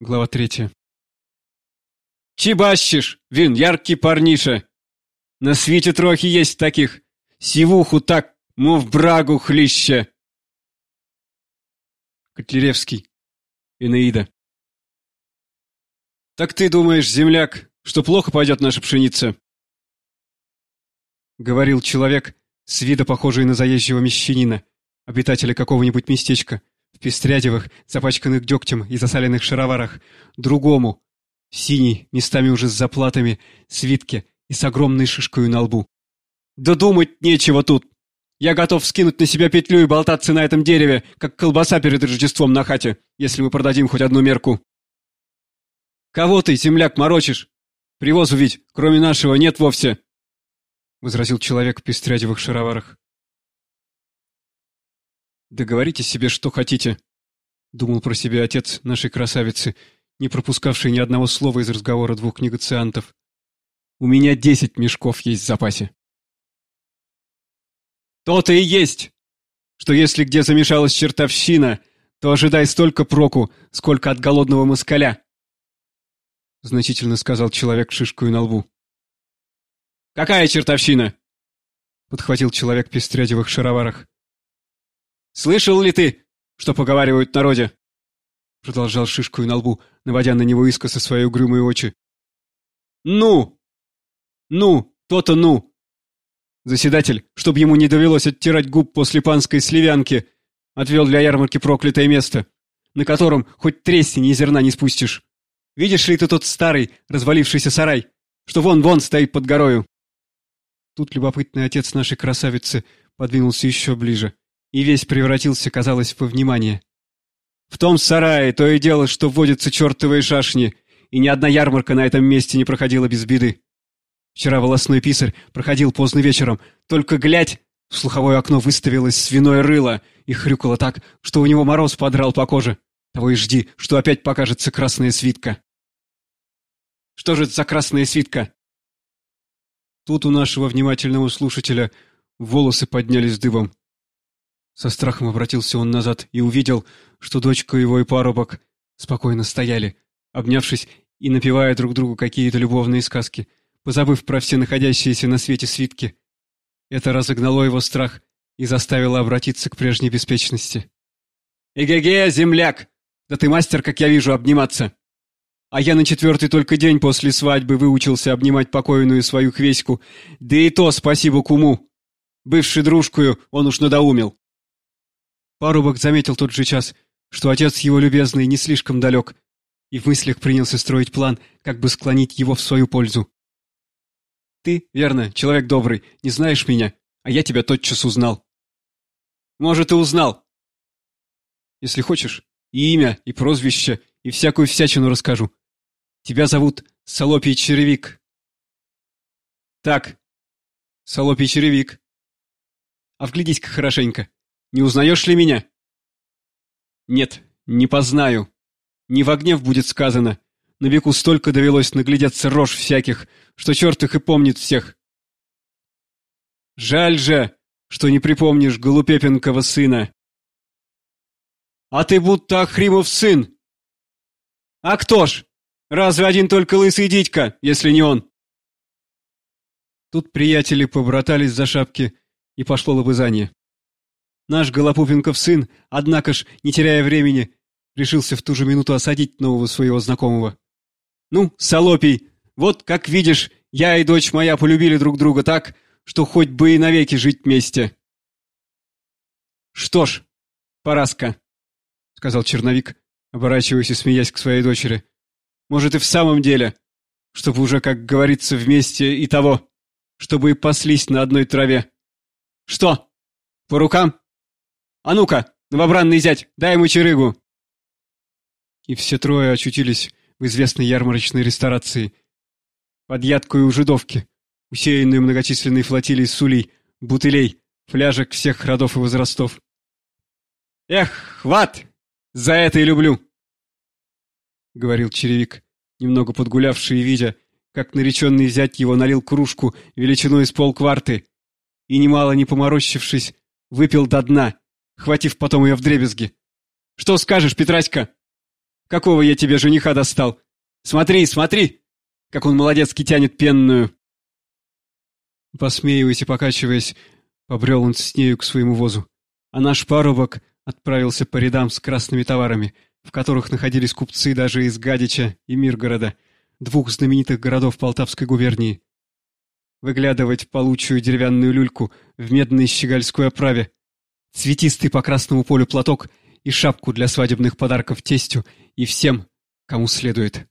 Глава третья. Чебащиш, він яркий парниша. На світі трохи есть таких. Сивуху так, мов брагу хліще. Котляревский. Энеида. Так ты думаешь, земляк, что плохо пойдет наша пшеница? Говорил человек, с вида похожий на заезжего мещанина, обитателя какого-нибудь местечка, в пестрядевых, запачканных дегтем и засаленных шароварах, другому, синий, местами уже с заплатами, свитке и с огромной шишкой на лбу. Да думать нечего тут. Я готов скинуть на себя петлю и болтаться на этом дереве, как колбаса перед Рождеством на хате, если мы продадим хоть одну мерку. Кого ты, земляк, морочишь? Привозу ведь, кроме нашего, нет вовсе. — возразил человек в пестрядевых шароварах. «Да себе, что хотите», — думал про себя отец нашей красавицы, не пропускавший ни одного слова из разговора двух негациантов. «У меня десять мешков есть в запасе». «То-то и есть, что если где замешалась чертовщина, то ожидай столько проку, сколько от голодного москаля», — значительно сказал человек шишкою на лбу. «Какая чертовщина?» — подхватил человек в пестрядевых шароварах. «Слышал ли ты, что поговаривают в народе?» Продолжал шишкою на лбу, наводя на него искоса свои угрюмые очи. «Ну! Ну! То-то ну!» Заседатель, чтобы ему не довелось оттирать губ после панской сливянки, отвел для ярмарки проклятое место, на котором хоть тресни ни зерна не спустишь. Видишь ли ты тот старый, развалившийся сарай, что вон-вон стоит под горою? Тут любопытный отец нашей красавицы подвинулся еще ближе и весь превратился, казалось, во внимание. В том сарае то и дело, что водятся чертовые шашни, и ни одна ярмарка на этом месте не проходила без беды. Вчера волосной писарь проходил поздно вечером, только глядь, в слуховое окно выставилось свиное рыло и хрюкало так, что у него мороз подрал по коже. Того и жди, что опять покажется красная свитка. Что же это за красная свитка? Тут у нашего внимательного слушателя волосы поднялись дыбом. Со страхом обратился он назад и увидел, что дочка его и парубок спокойно стояли, обнявшись и напевая друг другу какие-то любовные сказки, позабыв про все находящиеся на свете свитки. Это разогнало его страх и заставило обратиться к прежней беспечности. «Эге-ге, земляк! Да ты мастер, как я вижу, обниматься! А я на четвертый только день после свадьбы выучился обнимать покойную свою хвеську, да и то спасибо куму! Бывший дружкую он уж надоумил!» Парубок заметил тот же час, что отец его любезный не слишком далек, и в мыслях принялся строить план, как бы склонить его в свою пользу. «Ты, верно, человек добрый, не знаешь меня, а я тебя тотчас узнал». «Может, и узнал». «Если хочешь, и имя, и прозвище, и всякую всячину расскажу. Тебя зовут Солопий Черевик». «Так, Солопий Черевик. А вглядись-ка хорошенько». Не узнаешь ли меня?» «Нет, не познаю. Не в гнев будет сказано. На веку столько довелось наглядеться рожь всяких, что черт их и помнит всех. Жаль же, что не припомнишь Голупепенкова сына. А ты будто Ахримов сын. А кто ж? Разве один только лысый дитька, если не он? Тут приятели побратались за шапки, и пошло лобызание. Наш Голопупенков сын, однако ж, не теряя времени, решился в ту же минуту осадить нового своего знакомого. «Ну, Солопий, вот, как видишь, я и дочь моя полюбили друг друга так, что хоть бы и навеки жить вместе». «Что ж, Параска», — сказал черновик, оборачиваясь и смеясь к своей дочери, — «может, и в самом деле, чтобы уже, как говорится, вместе и того, чтобы и паслись на одной траве. Что, по рукам?» А ну-ка, новобранный зять, дай ему черыгу!» И все трое очутились в известной ярмарочной ресторации. Под ядкую жидовки, усеянную многочисленной флотилией сулей, бутылей, фляжек всех родов и возрастов. «Эх, хват! За это и люблю!» — говорил черевик, немного подгулявший видя, как нареченный зять его налил кружку величиной с полкварты и, немало не поморощившись, выпил до дна, хватив потом ее вдребезги. «Что скажешь, Петраська?» какого я тебе жениха достал? Смотри, смотри, как он молодецки тянет пенную!» Посмеиваясь и покачиваясь, побрел он с нею к своему возу. А наш парубок отправился по рядам с красными товарами, в которых находились купцы даже из Гадича и Миргорода, двух знаменитых городов Полтавской губернии. Выглядывать получую деревянную люльку в медной щегольской оправе, цветистый по красному полю платок и шапку для свадебных подарков тестю и всем, кому следует.